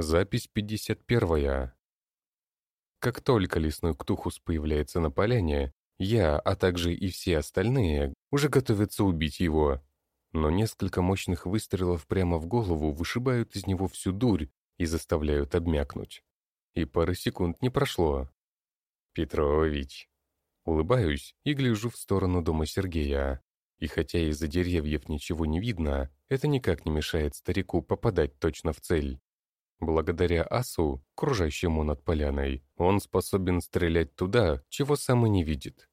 Запись 51. Как только лесной ктухус появляется на поляне, я, а также и все остальные, уже готовятся убить его. Но несколько мощных выстрелов прямо в голову вышибают из него всю дурь и заставляют обмякнуть. И пары секунд не прошло. «Петрович». Улыбаюсь и гляжу в сторону дома Сергея. И хотя из-за деревьев ничего не видно, это никак не мешает старику попадать точно в цель. Благодаря асу, кружащему над поляной, он способен стрелять туда, чего сам и не видит.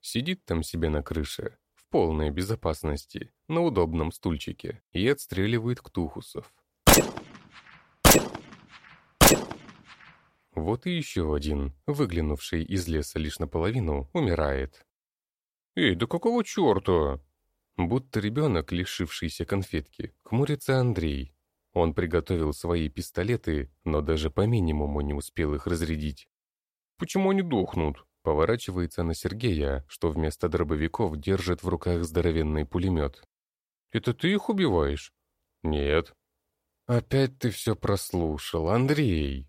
Сидит там себе на крыше, в полной безопасности, на удобном стульчике, и отстреливает ктухусов. Вот и еще один, выглянувший из леса лишь наполовину, умирает. «Эй, да какого черта?» Будто ребенок, лишившийся конфетки, хмурится Андрей, он приготовил свои пистолеты, но даже по минимуму не успел их разрядить. «Почему они дохнут?» Поворачивается на Сергея, что вместо дробовиков держит в руках здоровенный пулемет. «Это ты их убиваешь?» «Нет». «Опять ты все прослушал, Андрей!»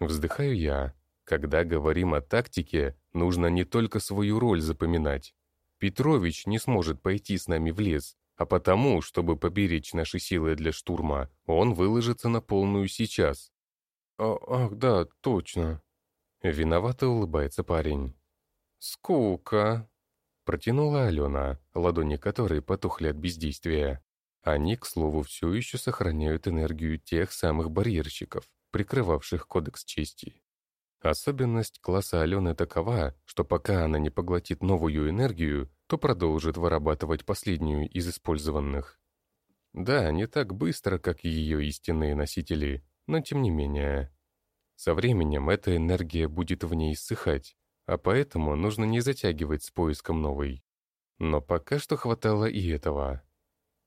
Вздыхаю я. Когда говорим о тактике, нужно не только свою роль запоминать. Петрович не сможет пойти с нами в лес, а потому, чтобы поберечь наши силы для штурма, он выложится на полную сейчас. А, «Ах, да, точно». Виновато улыбается парень. «Скука», — протянула Алена, ладони которой потухли от бездействия. Они, к слову, все еще сохраняют энергию тех самых барьерщиков, прикрывавших Кодекс Чести. Особенность класса Алены такова, что пока она не поглотит новую энергию, то продолжит вырабатывать последнюю из использованных. Да, не так быстро, как ее истинные носители, но тем не менее. Со временем эта энергия будет в ней иссыхать, а поэтому нужно не затягивать с поиском новой. Но пока что хватало и этого.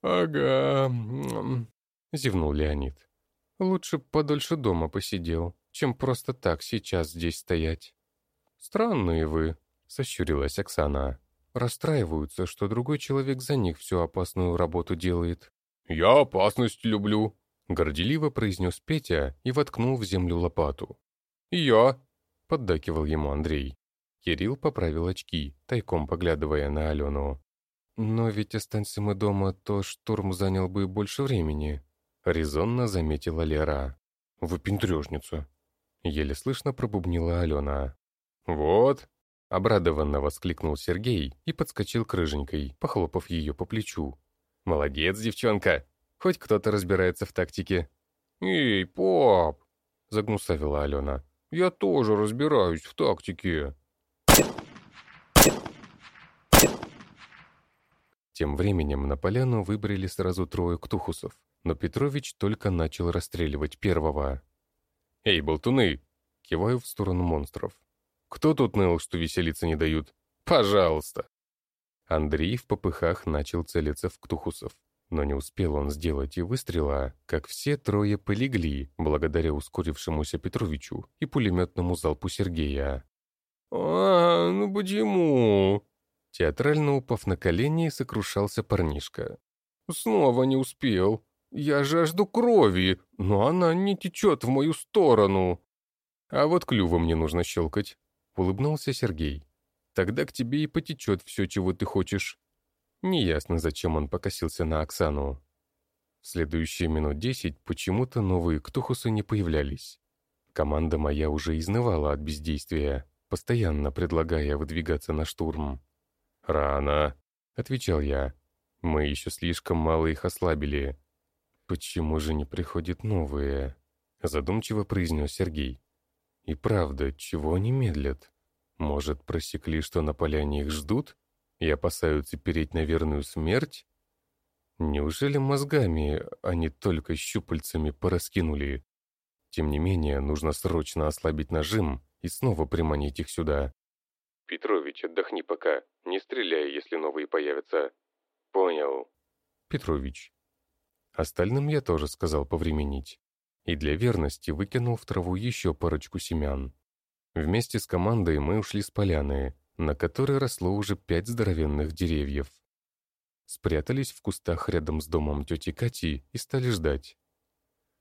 «Ага», — зевнул Леонид. «Лучше подольше дома посидел, чем просто так сейчас здесь стоять». «Странные вы», — сощурилась Оксана расстраиваются, что другой человек за них всю опасную работу делает. «Я опасность люблю», — горделиво произнес Петя и воткнул в землю лопату. «Я», — поддакивал ему Андрей. Кирилл поправил очки, тайком поглядывая на Алену. «Но ведь останься мы дома, то штурм занял бы больше времени», — резонно заметила Лера. «Выпендрежница», — еле слышно пробубнила Алена. «Вот», Обрадованно воскликнул Сергей и подскочил к рыженькой, похлопав ее по плечу. «Молодец, девчонка! Хоть кто-то разбирается в тактике». «Эй, пап!» — загнусавила Алена. «Я тоже разбираюсь в тактике». Тем временем на поляну выбрали сразу трое ктухусов, но Петрович только начал расстреливать первого. «Эй, болтуны!» — киваю в сторону монстров. Кто тут ныл, что веселиться не дают? Пожалуйста!» Андрей в попыхах начал целиться в ктухусов. Но не успел он сделать и выстрела, как все трое полегли, благодаря ускорившемуся Петровичу и пулеметному залпу Сергея. «А, ну почему?» Театрально упав на колени, сокрушался парнишка. «Снова не успел. Я жажду крови, но она не течет в мою сторону. А вот клювом мне нужно щелкать. Улыбнулся Сергей. «Тогда к тебе и потечет все, чего ты хочешь». Неясно, зачем он покосился на Оксану. В следующие минут десять почему-то новые ктухусы не появлялись. Команда моя уже изнывала от бездействия, постоянно предлагая выдвигаться на штурм. «Рано», — отвечал я. «Мы еще слишком мало их ослабили». «Почему же не приходят новые?» — задумчиво произнес Сергей. И правда, чего они медлят? Может, просекли, что на поляне их ждут и опасаются переть на верную смерть? Неужели мозгами, а не только щупальцами пораскинули? Тем не менее, нужно срочно ослабить нажим и снова приманить их сюда. «Петрович, отдохни пока. Не стреляй, если новые появятся». «Понял». «Петрович». Остальным я тоже сказал повременить и для верности выкинул в траву еще парочку семян. Вместе с командой мы ушли с поляны, на которой росло уже пять здоровенных деревьев. Спрятались в кустах рядом с домом тети Кати и стали ждать.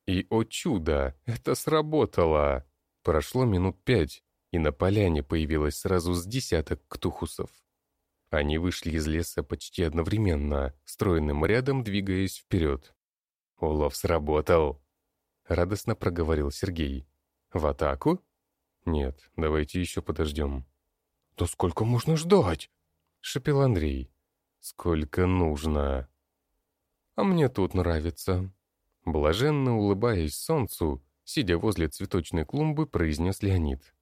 И, о чудо, это сработало! Прошло минут пять, и на поляне появилось сразу с десяток ктухусов. Они вышли из леса почти одновременно, стройным рядом двигаясь вперед. «Улов сработал!» — радостно проговорил Сергей. «В атаку?» «Нет, давайте еще подождем». «Да сколько можно ждать?» — шепел Андрей. «Сколько нужно?» «А мне тут нравится». Блаженно улыбаясь солнцу, сидя возле цветочной клумбы, произнес Леонид.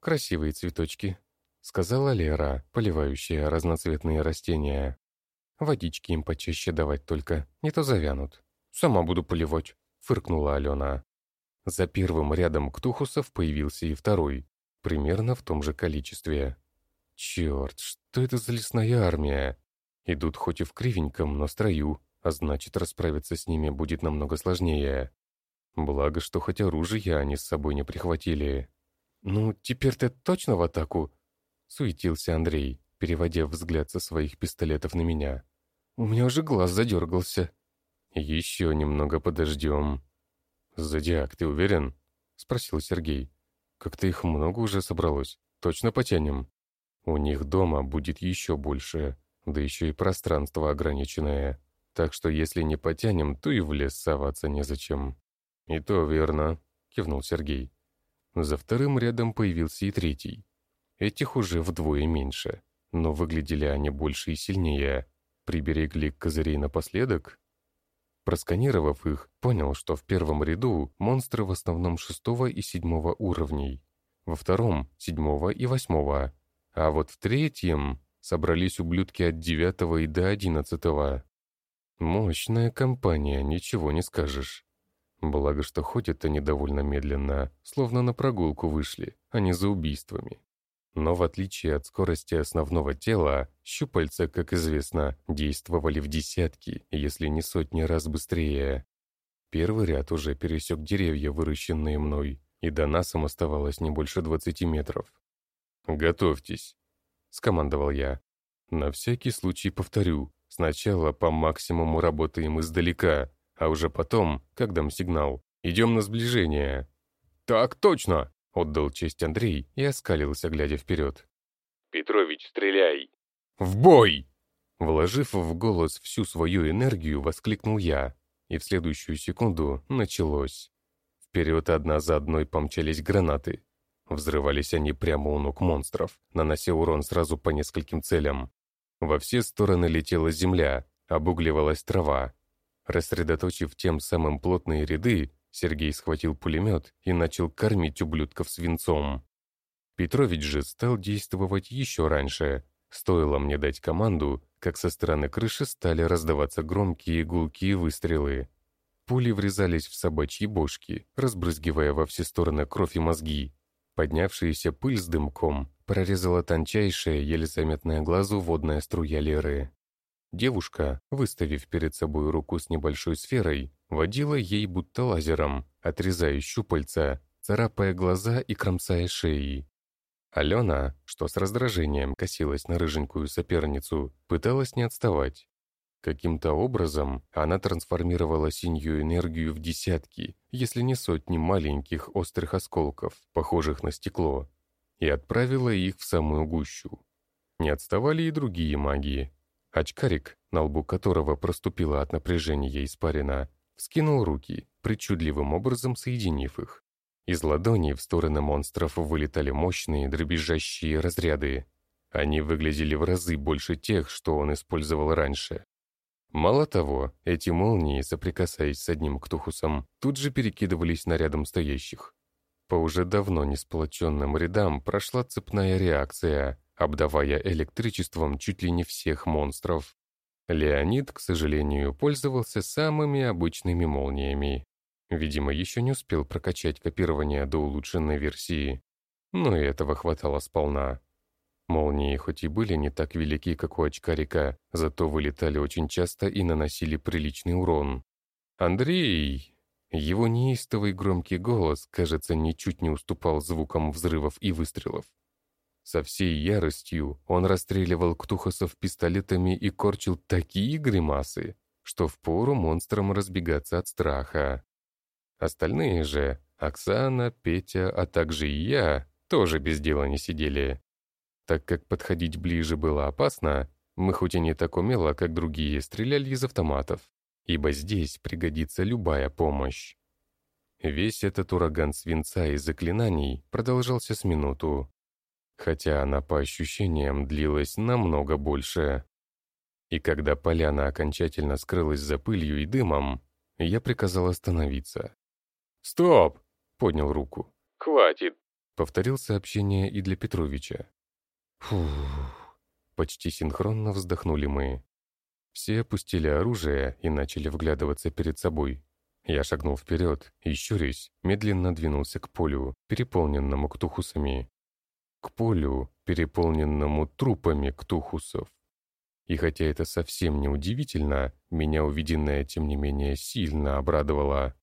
«Красивые цветочки», — сказала Лера, поливающая разноцветные растения. «Водички им почаще давать только, не то завянут». «Сама буду поливать», — фыркнула Алена. За первым рядом ктухусов появился и второй, примерно в том же количестве. Черт, что это за лесная армия? Идут хоть и в кривеньком, но строю, а значит, расправиться с ними будет намного сложнее. Благо, что хоть оружие они с собой не прихватили. «Ну, теперь ты точно в атаку?» Суетился Андрей, переводя взгляд со своих пистолетов на меня. «У меня уже глаз задергался». «Еще немного подождем». «Зодиак, ты уверен?» — спросил Сергей. «Как-то их много уже собралось. Точно потянем?» «У них дома будет еще больше, да еще и пространство ограниченное. Так что если не потянем, то и в лес соваться незачем». «И то верно», — кивнул Сергей. За вторым рядом появился и третий. Этих уже вдвое меньше, но выглядели они больше и сильнее. Приберегли козырей напоследок? Просканировав их, понял, что в первом ряду монстры в основном шестого и седьмого уровней, во втором — седьмого и восьмого, а вот в третьем собрались ублюдки от девятого и до одиннадцатого. Мощная компания, ничего не скажешь. Благо, что ходят они довольно медленно, словно на прогулку вышли, а не за убийствами. Но в отличие от скорости основного тела, щупальца, как известно, действовали в десятки, если не сотни раз быстрее. Первый ряд уже пересек деревья, выращенные мной, и до нас им оставалось не больше двадцати метров. «Готовьтесь», — скомандовал я. «На всякий случай повторю, сначала по максимуму работаем издалека, а уже потом, как дам сигнал, идем на сближение». «Так точно!» Отдал честь Андрей и оскалился, глядя вперед. «Петрович, стреляй!» «В бой!» Вложив в голос всю свою энергию, воскликнул я, и в следующую секунду началось. Вперед одна за одной помчались гранаты. Взрывались они прямо у ног монстров, нанося урон сразу по нескольким целям. Во все стороны летела земля, обугливалась трава. Рассредоточив тем самым плотные ряды, Сергей схватил пулемет и начал кормить ублюдков свинцом. Петрович же стал действовать еще раньше. Стоило мне дать команду, как со стороны крыши стали раздаваться громкие гулкие выстрелы. Пули врезались в собачьи бошки, разбрызгивая во все стороны кровь и мозги. Поднявшаяся пыль с дымком прорезала тончайшая, еле заметная глазу водная струя Леры. Девушка, выставив перед собой руку с небольшой сферой, водила ей будто лазером, отрезая щупальца, царапая глаза и кромсая шеи. Алена, что с раздражением косилась на рыженькую соперницу, пыталась не отставать. Каким-то образом она трансформировала синюю энергию в десятки, если не сотни маленьких острых осколков, похожих на стекло, и отправила их в самую гущу. Не отставали и другие магии, Очкарик, на лбу которого проступила от напряжения испарина, вскинул руки, причудливым образом соединив их. Из ладони в стороны монстров вылетали мощные дребезжащие разряды. Они выглядели в разы больше тех, что он использовал раньше. Мало того, эти молнии, соприкасаясь с одним ктухусом, тут же перекидывались на рядом стоящих. По уже давно не сплоченным рядам прошла цепная реакция, обдавая электричеством чуть ли не всех монстров. Леонид, к сожалению, пользовался самыми обычными молниями. Видимо, еще не успел прокачать копирование до улучшенной версии. Но и этого хватало сполна. Молнии хоть и были не так велики, как у очкарика, зато вылетали очень часто и наносили приличный урон. «Андрей!» Его неистовый громкий голос, кажется, ничуть не уступал звукам взрывов и выстрелов. Со всей яростью он расстреливал ктухасов пистолетами и корчил такие гримасы, что впору монстрам разбегаться от страха. Остальные же, Оксана, Петя, а также и я, тоже без дела не сидели. Так как подходить ближе было опасно, мы хоть и не так умело, как другие, стреляли из автоматов, ибо здесь пригодится любая помощь. Весь этот ураган свинца и заклинаний продолжался с минуту, хотя она по ощущениям длилась намного больше. И когда поляна окончательно скрылась за пылью и дымом, я приказал остановиться. «Стоп!» — поднял руку. «Хватит!» — повторил сообщение и для Петровича. Фух, почти синхронно вздохнули мы. Все опустили оружие и начали вглядываться перед собой. Я шагнул вперед и, щурясь, медленно двинулся к полю, переполненному ктухусами. К полю, переполненному трупами ктухусов. И хотя это совсем не удивительно, меня увиденное, тем не менее, сильно обрадовало.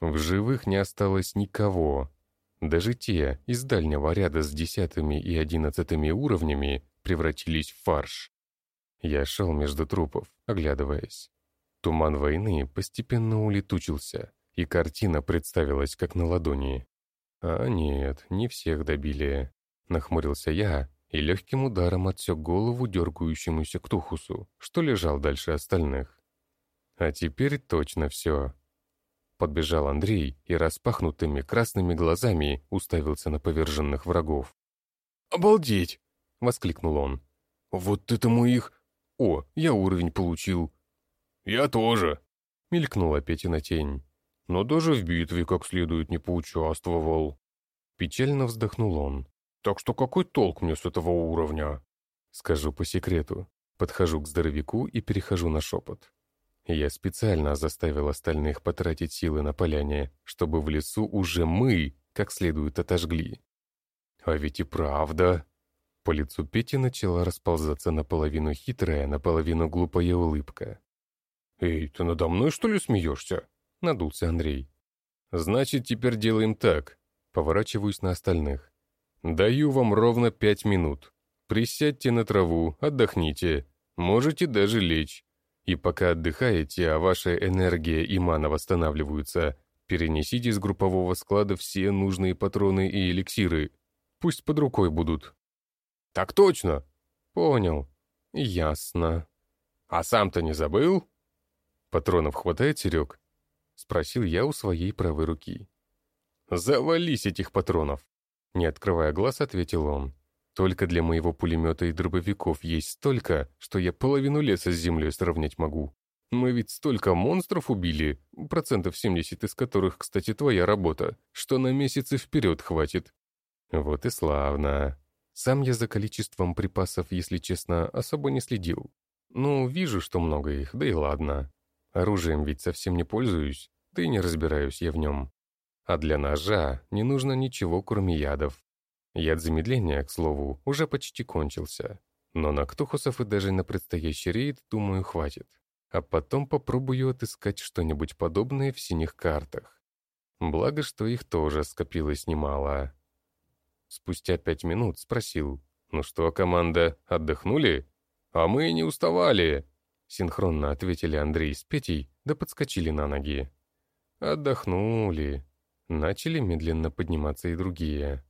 В живых не осталось никого. Даже те из дальнего ряда с десятыми и одиннадцатыми уровнями превратились в фарш. Я шел между трупов, оглядываясь. Туман войны постепенно улетучился, и картина представилась как на ладони. А нет, не всех добили. Нахмурился я и легким ударом отсек голову дергающемуся Ктухусу, что лежал дальше остальных. А теперь точно все. Подбежал Андрей и распахнутыми красными глазами уставился на поверженных врагов. «Обалдеть!» — воскликнул он. «Вот этому их... О, я уровень получил!» «Я тоже!» — мелькнула Петина тень. «Но даже в битве как следует не поучаствовал». Печально вздохнул он. «Так что какой толк мне с этого уровня?» Скажу по секрету. Подхожу к здоровяку и перехожу на шепот. Я специально заставил остальных потратить силы на поляне, чтобы в лесу уже мы как следует отожгли. А ведь и правда. По лицу Пети начала расползаться наполовину хитрая, наполовину глупая улыбка. «Эй, ты надо мной, что ли, смеешься?» — надулся Андрей. «Значит, теперь делаем так». Поворачиваюсь на остальных. «Даю вам ровно пять минут. Присядьте на траву, отдохните. Можете даже лечь. И пока отдыхаете, а ваша энергия и мана восстанавливаются, перенесите из группового склада все нужные патроны и эликсиры. Пусть под рукой будут». «Так точно!» «Понял. Ясно. А сам-то не забыл?» «Патронов хватает, Серег?» — спросил я у своей правой руки. «Завались этих патронов!» Не открывая глаз, ответил он. «Только для моего пулемета и дробовиков есть столько, что я половину леса с землей сравнять могу. Мы ведь столько монстров убили, процентов 70 из которых, кстати, твоя работа, что на месяцы вперед хватит. Вот и славно. Сам я за количеством припасов, если честно, особо не следил. Ну, вижу, что много их, да и ладно. Оружием ведь совсем не пользуюсь, да и не разбираюсь я в нем. А для ножа не нужно ничего, кроме ядов. Яд замедления, к слову, уже почти кончился. Но на Ктухусов и даже на предстоящий рейд, думаю, хватит. А потом попробую отыскать что-нибудь подобное в синих картах. Благо, что их тоже скопилось немало. Спустя пять минут спросил, «Ну что, команда, отдохнули?» «А мы не уставали!» Синхронно ответили Андрей с Петей, да подскочили на ноги. Отдохнули. Начали медленно подниматься и другие.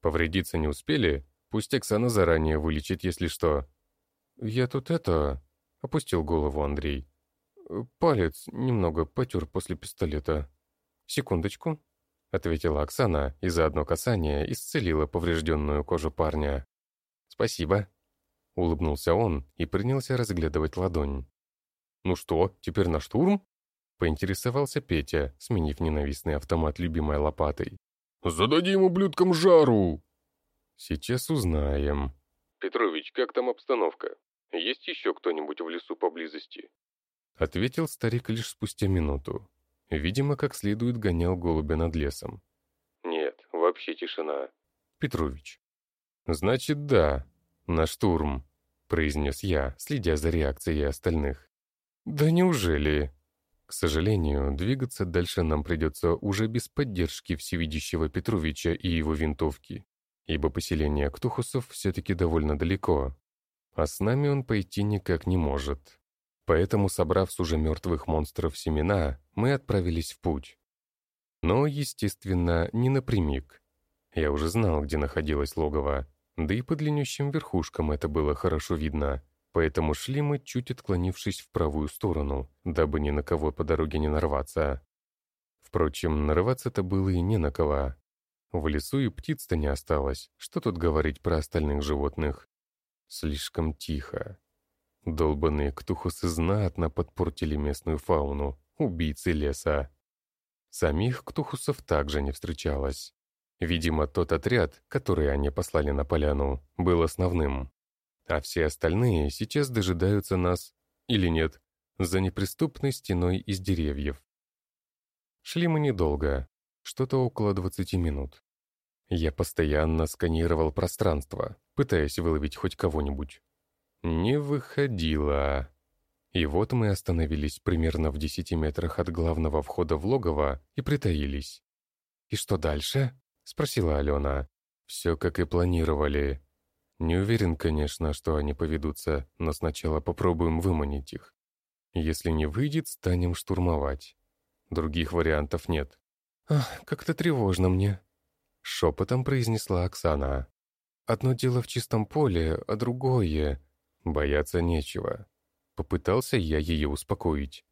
Повредиться не успели? Пусть Оксана заранее вылечит, если что. «Я тут это...» — опустил голову Андрей. «Палец немного потер после пистолета». «Секундочку», — ответила Оксана и за одно касание исцелила поврежденную кожу парня. «Спасибо», Улыбнулся он и принялся разглядывать ладонь. «Ну что, теперь на штурм?» Поинтересовался Петя, сменив ненавистный автомат любимой лопатой. «Зададим ублюдкам жару!» «Сейчас узнаем». «Петрович, как там обстановка? Есть еще кто-нибудь в лесу поблизости?» Ответил старик лишь спустя минуту. Видимо, как следует гонял голубя над лесом. «Нет, вообще тишина». «Петрович». «Значит, да, на штурм», — произнес я, следя за реакцией остальных. «Да неужели?» К сожалению, двигаться дальше нам придется уже без поддержки всевидящего Петровича и его винтовки, ибо поселение Ктухусов все-таки довольно далеко, а с нами он пойти никак не может. Поэтому, собрав с уже мертвых монстров семена, мы отправились в путь. Но, естественно, не напрямик. Я уже знал, где находилось логово, да и по длиннющим верхушкам это было хорошо видно, поэтому шли мы, чуть отклонившись в правую сторону, дабы ни на кого по дороге не нарваться. Впрочем, нарваться-то было и не на кого. В лесу и птиц-то не осталось, что тут говорить про остальных животных. Слишком тихо. Долбанные ктухусы знатно подпортили местную фауну, убийцы леса. Самих ктухусов также не встречалось. Видимо, тот отряд, который они послали на поляну, был основным. А все остальные сейчас дожидаются нас, или нет, за неприступной стеной из деревьев. Шли мы недолго, что-то около 20 минут. Я постоянно сканировал пространство, пытаясь выловить хоть кого-нибудь. Не выходило. И вот мы остановились примерно в 10 метрах от главного входа в логово и притаились. «И что дальше?» — спросила Алена. «Все как и планировали. Не уверен, конечно, что они поведутся, но сначала попробуем выманить их. Если не выйдет, станем штурмовать. Других вариантов нет». «Ах, как-то тревожно мне», — шепотом произнесла Оксана. «Одно дело в чистом поле, а другое...» «Бояться нечего. Попытался я ее успокоить.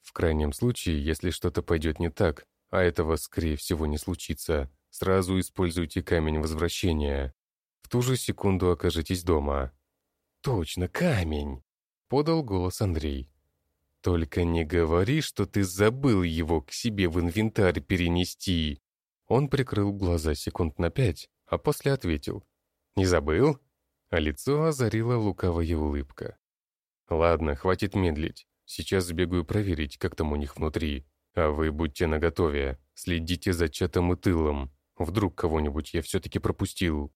В крайнем случае, если что-то пойдет не так, а этого, скорее всего, не случится, сразу используйте камень возвращения. В ту же секунду окажетесь дома. «Точно, камень!» — подал голос Андрей. «Только не говори, что ты забыл его к себе в инвентарь перенести!» Он прикрыл глаза секунд на пять, а после ответил. «Не забыл?» А лицо озарила лукавая улыбка. «Ладно, хватит медлить. Сейчас сбегаю проверить, как там у них внутри. А вы будьте наготове. Следите за чатом и тылом. Вдруг кого-нибудь я все-таки пропустил».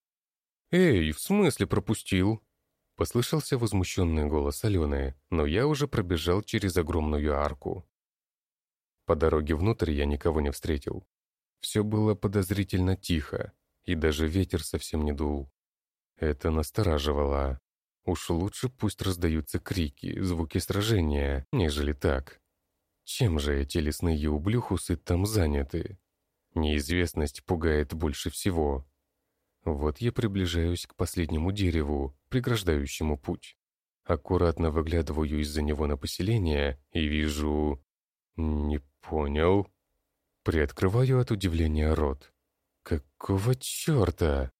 «Эй, в смысле пропустил?» Послышался возмущенный голос Алены, но я уже пробежал через огромную арку. По дороге внутрь я никого не встретил. Все было подозрительно тихо, и даже ветер совсем не дул. Это настораживало. Уж лучше пусть раздаются крики, звуки сражения, нежели так. Чем же эти лесные ублюхусы там заняты? Неизвестность пугает больше всего. Вот я приближаюсь к последнему дереву, преграждающему путь. Аккуратно выглядываю из-за него на поселение и вижу... Не понял. Приоткрываю от удивления рот. Какого черта?